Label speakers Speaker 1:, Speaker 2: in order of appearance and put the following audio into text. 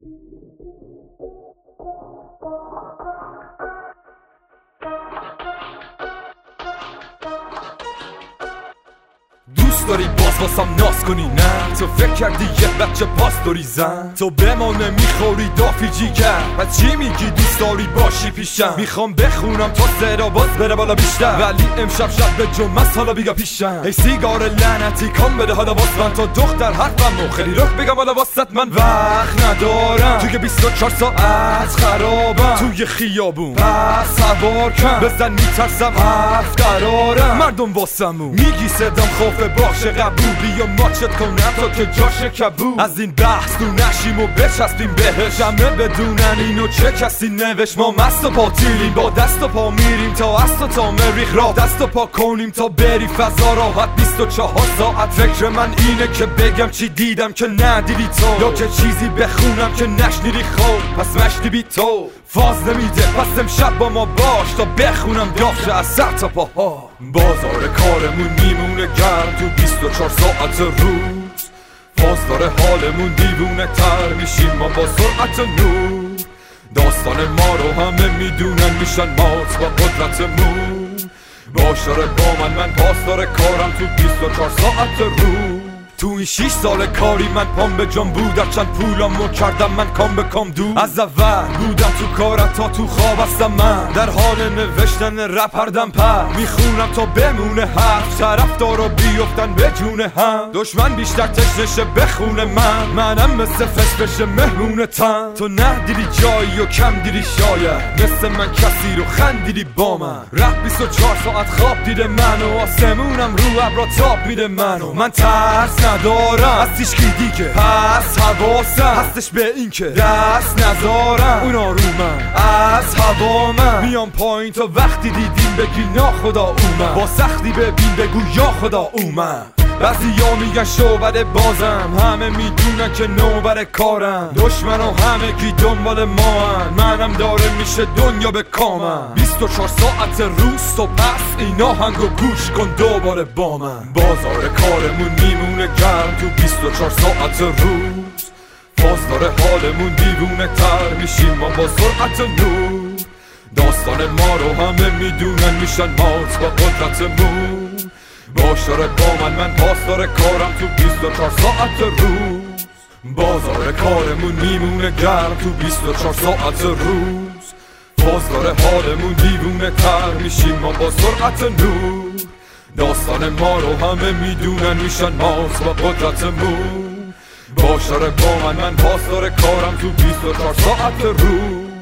Speaker 1: دوست داری باز واسم ناز کنی نه؟ تو فکر کردی یه بچه پاس داری زن؟ تو بمانه می‌خوری دافی جیگر. و چی میگی دوست داری باشی پیشم؟ می‌خوام بخونم تا صدا باز بره بالا بیشتر. ولی امشب شب به جمعه حالا بیگا پیشم. ای سیگار لعنتی کام بده حالا واس من. تا دختر حرفم و خیلی رخ بگم حالا واسط من وقت ندارم توی 24 ساعت خرابم. توی خیابون. پس سوار کن. بزن میترسم. حرف قرارم مردم واسمون میگی صدام خوف باشه قبولی و ماچت کنم تا که جاش کبود. از این بحث تو نشیم و بچستیم بهش. همه بدونن اینو چه کسی نوش ما مست و پاتیلیم با دست و پا میریم تا است و تا مریخ را دست و پا کنیم تا بری. فضا راحت. 24 ساعت. فکر من اینه که بگم چی دیدم که ندیدی تو. یا که چیزی بخونم که نشنیدی خوب پس مشتی بی تو. فاز نمیده پس امشب با ما باش تا بخونم دافشه از سر تا پاها بازار کارمون میمونه گرم تو 24 ساعت روز. فاز داره حالمون دیوونه تر میشیم ما با سرعت نور. داستان ما رو همه می‌دونن میشن مات با قدرتمون باش داره با من من پاس داره کارم تو 24 ساعت روز. تو این شیش سال کاری من پام به جان بودم چند پولامو کردم من گام به گام دو از اول بودم تو کارت تا تو خواب هستم من. در حال نوشتن رپ هردم پر. می‌خونم تا بمونه حرف طرف دارو بیفتن به جون هم. دشمن بیشتر تشنشه به خون من. منم مثل فش بشه مهمون تن. تو نه دیدی جایی و کم دیدی شاید. مثل من کسی رو خندیدی با من. رپ 24 ساعت خواب دیده من و آسمونم رو ابرا تاب میده منو من ترس ندارم. از تیشکی دیگه؟ پس حواسم. هستش به این که دست نذارم اونا رو من. از هوا من. میام پایین تا وقتی دیدیم بگی ناخدا اومد. با سختی ببین بگو یا خدا اومد. بعضی ها میگن شوبر بازم. همه می‌دونن که نوبر کارم. دشمن و همه کی دنبال ما هن. منم داره میشه دنیا به کامم. 24 ساعت روز و پس اینا هنگو گوش کن دوباره با من. بازار کارمون میمونه گرم. تو 24 ساعت روز. فاز داره حالمون دیوونه تر میشیم. ما با سرعت نور. داستان ما رو همه می‌دونن. میشن مات با قدرتمون. باش داره با من من پاس داره کارم تو 24 ساعت روز بازار کارمون میمونه گرم تو 24 ساعت روز فاز داره حالمون دیوونه تر میشیم ما با سرعت نور داستان ما رو همه می‌دونن میشن ماست با قدرتمون باش داره با من من پاس داره کارم تو 24 ساعت روز